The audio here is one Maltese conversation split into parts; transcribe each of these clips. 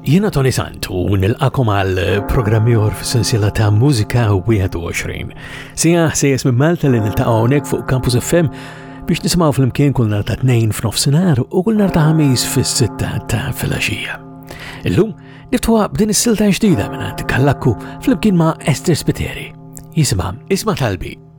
Jiena Tony Sant u nilqakom għal programmi or f'sensiela ta' Mużika 21. Sija ħsejjes minn Malta li niltaqgħu hawnhekk fuq Campus FM biex nisimgħu flimkien kull nhar ta' tnejn f'nofsinhar u kull nhar ta' ħamis fis-sitta ta' filgħaxija. Illum niftuha b'din is-silta ġdida minn għand Kallakku flimkien ma' Esther Spiteri. Jisimha Isma' Talbi.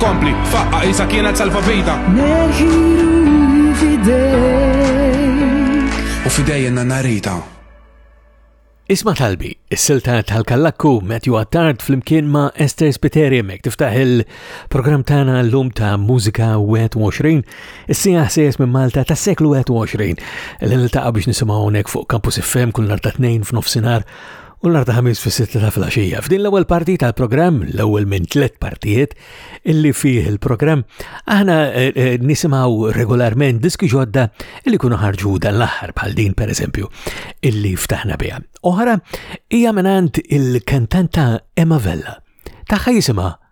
Kompli, faqqa isa kienet salva bejda. Neħiruni fidejk. U fidej jenna narita. Isma talbi, is-silta tal-kallakku Matthew Attard fl-imkien ma' Esther Spiteri mek tiftaħ il-program tana l-lum ta' mużika 21, is-sija ħsies minn Malta ta' seklu 21, l-niltaqa biex nisimaw unek fuq Campus FM kull nar ta' 2 f'nofsinar u nhar ta' ħamis fis-sitta ta' flaxija. F'din l-ewwel parti tal-programm, l-ewwel minn tliet partijiet illi fih il-programm, aħna eh, eh, nisimgħu regolarment diski ġodda illi kunu ħarġu dan l-aħħar bħal din pereżempju illi ftaħna biha. Oħra hija mingħand il-kantanta Emma Vella. Taħħa jisimha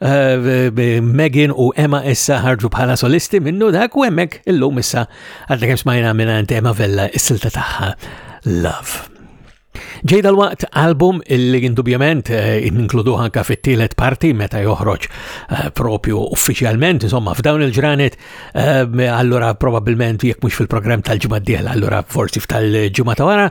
Eh, Megan u Emma issa ħarġu bħala solisti minnu dak u emmek illum issa għadda kem smajna minna Emma Vella is-silta taħħa Love. Ġej dal-waqt album illi indubjament eh, inkludu anka fit-tielet parti meta joħroġ eh, propju uffiċjalment, insomma f'dawn il-ġranet, allura probabilment jekk mhux fil-programm tal-ġimgħa d allura forsi f'tal-ġimgħa ta' wara,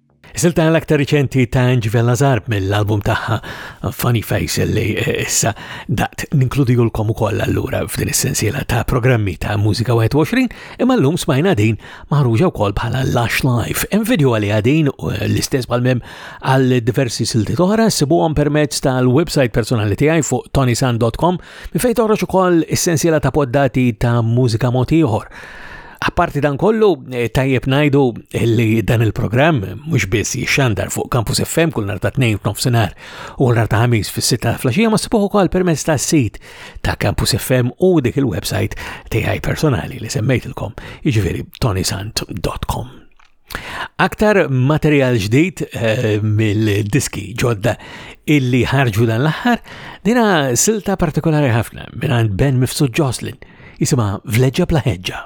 Silta l-aktar riċenti ta' Angel Lazar mill-album tagħha Funny Face li eh, issa daqt ninkludijulkom ukoll allura f'din is-sensiela ta' programmi ta' Mużika 21 imma llum smajna din maħruġa wkoll bħala Lush Life. Hemm video għalli din u eh, l-istess bħal-mem għal diversi silti oħra sibuhom permezz tal-website personali tiegħi fuq tonisan.com minn fejn toħroġ ukoll is-sensiela ta' poddati ta' mużika mod ieħor. Apparti dan kollu, eh, tajjeb najdu li dan il-programm mhux biss jixxandar fuq Campus FM kull nar ta' tnejn f'nofsinhar u nar ta' ħamis fis-sitta flaxija ma sibuħu kol permezz ta' sit ta' Campus FM u dik il-website tiegħi personali li semmejtilkom, jiġifieri tonisant.com. Aktar materjal ġdid eh, mill-diski ġodda illi ħarġu dan l-aħħar, dina silta partikolari ħafna minn Ben Mifsud Jocelyn, jisima Vleġġa bla ħeġġa.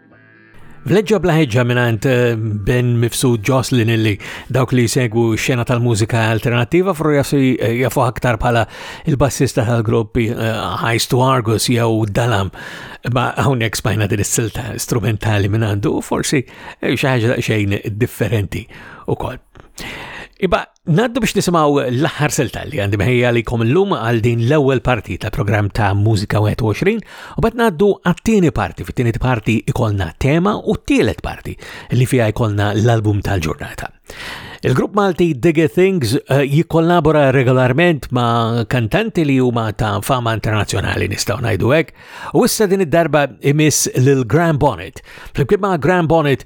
Vleġġa bla ħeġġa minant eh, Ben Mifsud Jocelyn illi dawk li jsegwu xena tal-mużika alternativa fru eh, jafu aktar bħala il-bassista tal-gruppi High eh, to Argus jew Dalam. Ma hawnhekk spajna din is-silta strumentali minandu forsi xi ħaġa xejn differenti ukoll. Iba Naddu biex nisimaw l-aħħar silta li għandi meħija li kom l-lum għal din l-ewwel parti ta' programm ta' Mużika 21 u bat naddu għat-tieni parti, fit-tieni parti ikolna tema u t-tielet parti li fija ikolna l-album tal-ġurnata. Il-grupp Malti Digger Things eh, jikkollabora regolarment ma' kantanti li huma ta' fama internazzjonali nistgħu ngħidu hekk, u issa din id-darba imiss lil Graham Bonnet. Flimkien ma' Graham Bonnet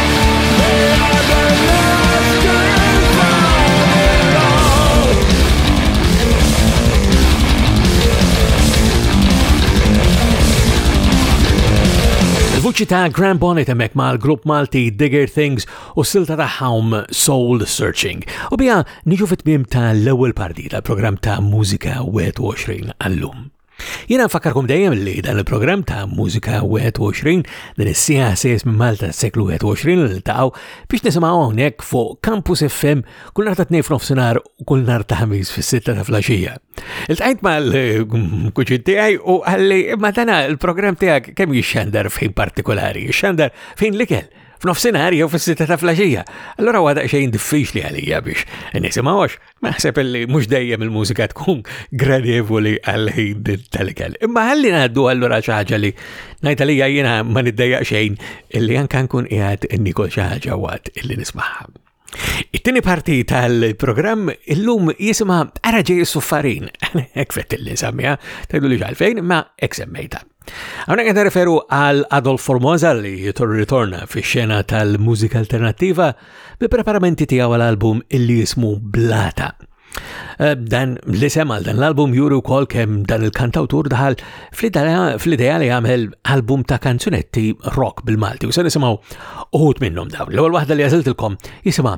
Il-vuċi ta' Grand Bonnet emmek ma' l-grupp Malti Digger Things u silta ta' Home Soul Searching. U bija niġu fit-tmim ta' l-ewel parti tal-program ta' Musika 21 għallum. Jiena nfakkarkom dejjem li dan il-programm ta' Mużika 21 din is-sija sejs minn Malta s-seklu 21 li taqgħu biex nisimgħu hawnhekk fuq Campus FM kull nhar ta' tnejn f'nofsinhar u kull nhar ta' ħamis fis-sitta ta' flaxija. Il-tqajt mal-kuċin tiegħi u għalli imma dana il-programm tiegħek kemm jixxandar fejn partikolari, jixxandar fejn l-ikel f'nofsinhar jew fis-sitta ta' flaxija. Allura għada xejn diffiċli għalija biex nisimgħux Naħseb li mhux dejjem il-mużika tkun gradevoli għal-ħin tal-ikel. Imma ħalli ngħaddu allura xi ħaġa li ngħid li jiena ma niddejjaq xejn illi anke nkun qiegħed nikol xi ħaġa waqt illi nismaħħa. It-tini parti tal-programm illum jisima Araġi Suffarin. Ekfet il-li nsamija, tajdu li ġalfejn, ma eksemmejta. Għana għed referu għal Adolf Formosa li jitur ritorna fi xena tal-mużika alternativa bi preparamenti tijaw għal album illi jismu Blata. Eh, dan li sema dan l-album juri wkoll kemm dan il-kantawtur daħal fl-idea li għamel album ta' kanzunetti rock bil-Malti u se nisimgħu uħut minnhom dawn. L-ewwel waħda li għażiltilkom jisimha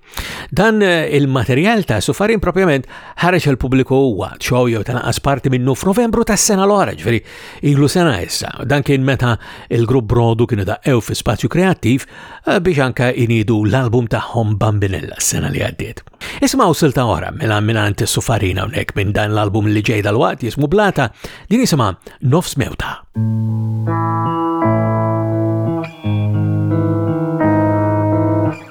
Dan eh, il-materjal ta' Sufarin propjament ħareġ il pubbliku huwa xow jew tanqas parti minnu f'Novembru tas-sena l-oħra, ġifieri ilu sena issa. Dan kien meta il-grupp Brodu kienu daqqew fi spazju kreattiv eh, biex anka inidu l-album tagħhom Bambinella s-sena li għaddiet. Ismaw silta oħra mela minant Sufarin hawnhekk minn dan l-album li ġej dal-waqt jismu Blata din jisimha Nofs Mewta.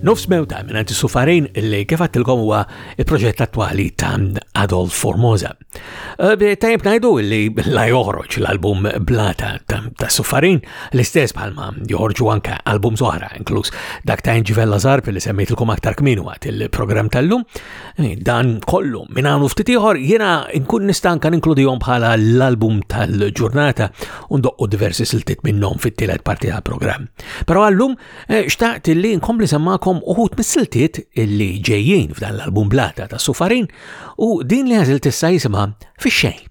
Nofs mewta minn għanti sufarin li kif għattilkom huwa il-proġett attwali ta' Adolf Formosa. Eh, tajb najdu li la joħroġ l-album Blata ta' sufarin l-istess bħalma joħorġu anka album zoħra, inkluż dak ta' Inġivella Zarp li semmejtilkom aktar kminu għat il-program tal-lum. Dan kollu minn hawn ftit ieħor jiena nkun nista' anke ninkludihom bħala l-album tal-ġurnata u ndoqqu diversi siltiet minnhom fit-tielet parti tal-programm. Però għallum eh, xtaqt li nkompli semmakom uħut mis-siltiet li ġejjin f'dan l-album blata ta' Sufarin u din li għażilt issa jisimha fix-xejn.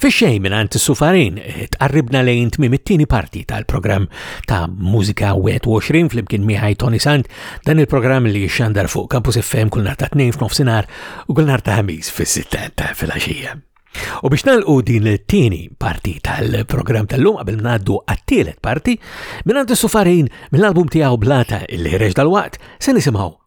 Fi xej minn Anti Sufarin eh, tqarribna lejn tmim it-tieni parti tal-programm ta' Mużika 21 flimkien miħaj Tony Sant dan il-programm li xandar fuq Campus FM kull nar ta' tnejn f'nofsinhar u kull nar ta' ħamis fis-sitta ta' filgħaxija. U biex nalqu din it-tieni parti tal-programm tal-lum qabel ngħaddu għat-tielet parti, minn Anti Sufarin mill-album tiegħu Blata li ħreġ dal-waqt se nisimgħu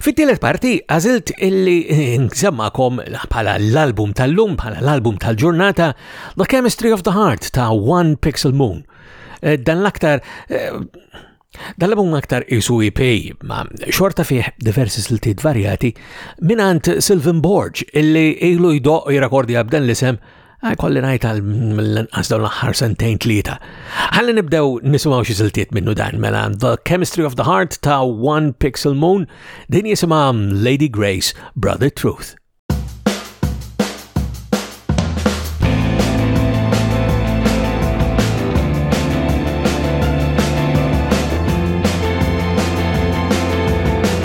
Fit-tielet parti għażilt illi nsemmakom bħala l-album tal-lum, bħala l-album tal-ġurnata, The Chemistry of the Heart ta' One Pixel Moon. Eh, dan l-aktar eh, Dal-album aktar isu EP ma xorta fih diversi siltiet varjati minant Sylvan Borg illi ilu jdoq jirakordja b'dan l-isem Ah, kolli najt għal mill-inqas dawn l-aħħar sentejn tlieta. Ħalli nibdew nisimgħu xi siltiet minnu dan mela The Chemistry of the Heart ta' One Pixel Moon din jisimha Lady Grace Brother Truth.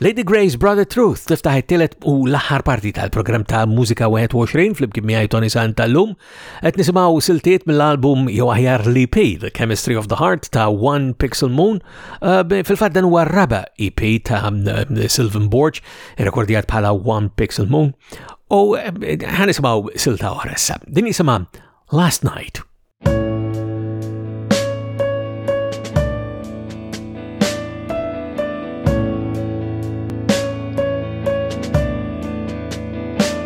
Lady Grace Brother Truth tiftaħ it-tielet u l-aħħar parti tal-programm ta' Mużika 21 fl-imkien miegħi Tony Sant tal-lum. Qed nisimgħu siltiet mill-album jew aħjar l-EP The Chemistry of the Heart ta' One Pixel Moon. Uh, Fil-fatt dan huwa raba EP ta' uh, Sylvan Borch rekordjat bħala One Pixel Moon, u eh, ħanisimaw silta oħra issa. Din jisima Last Night.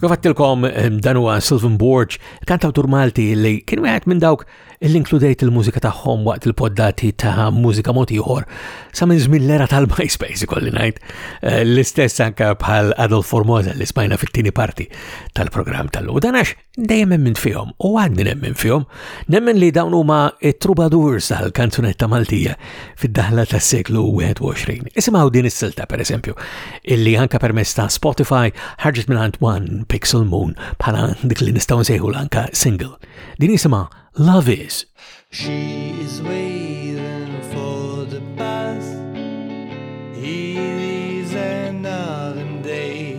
Għafattilkom ehm, dan huwa Sylvan Borg, kantawtur Malti li kien wieħed minn dawk li inkludejt il-mużika tagħhom waqt il-poddati ta' mużika mod ieħor sa minn żmien l-era tal-MySpace ikolli ngħid. Eh, l-istess anke bħal Adolf Formosa li spajna fit-tieni parti tal-programm tal-lum. Dan għax dejjem hemm minn fihom u għadni nemmen fihom. Nemmen li dawn huma it-troubadours tal-kanzunetta Maltija fid-daħla tas-seklu 21. Isimgħu din is-silta pereżempju, illi anka permezz ta' Spotify ħarġet minn għand One Pixel Moon bħala dik li nistgħu nsejħu anka single. Din jisimha Love Is. She is waiting for the bus. He leaves another day.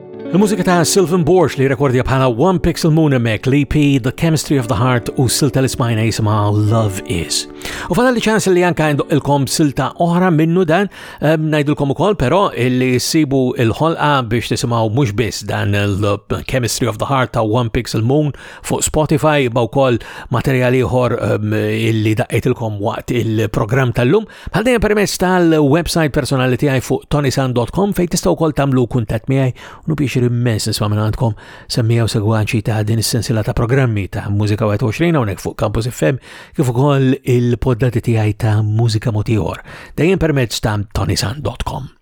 Il-mużika ta' Sylvan Borsch li rekordja bħala One Pixel Moon Mek li P The Chemistry of the Heart u silta li smajna jisima Love Is. U fadal li ċans li janka għandu il-kom silta oħra minnu dan, ehm, najdilkom u kol, pero illi sibu il-ħolqa biex tisimaw mux biss dan il-Chemistry of the Heart ta' One Pixel Moon fuq Spotify, baw kol materjali ħor ehm, illi daqqetilkom waqt il-program tal-lum, Bħal dejjem permess tal-website personali tiegħi fuq tonisan.com fejn tistgħu wkoll tagħmlu kuntatt miegħi u nbixir immens nisma' minn għandkom semmija u segwaċi ta' din is-sensiela ta' programmi ta' Mużika 21 hawnhekk fuq Campus FM kif ukoll il-poddati tiegħi ta' Mużika Motiħor dejjem permezz ta' tonisan.com.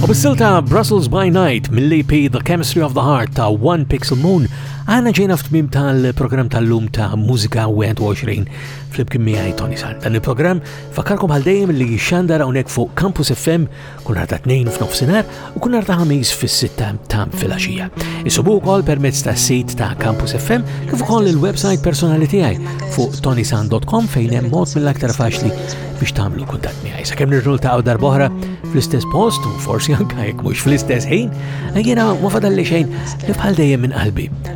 U bis-sil ta' Brussels by Night mill-EP The Chemistry of the Heart ta' One Pixel Moon, għana ġejna f'tmim tal-program tal-lum ta' Musika 21 fl-ibkim miħaj Tony San. Dan il-program fakarkom għal dejjem li xandar hawnhekk fuq Campus FM Kun ta' tnejn f'nofsinhar u kun ta' ħamis fis-sitta ta' filgħaxija. Isubu wkoll permezz tas-sit ta' Campus FM kif ukoll il-website personali tiegħi fuq tonisan.com fejn hemm mod mill-aktar faċli biex tagħmlu kuntatt miegħi. Sakemm nirġgħu ta' darb'oħra fl-istess post u forsi anke jekk mhux fl-istess ħin, jiena ma fadalli xejn li bħal dejjem minn qalbi.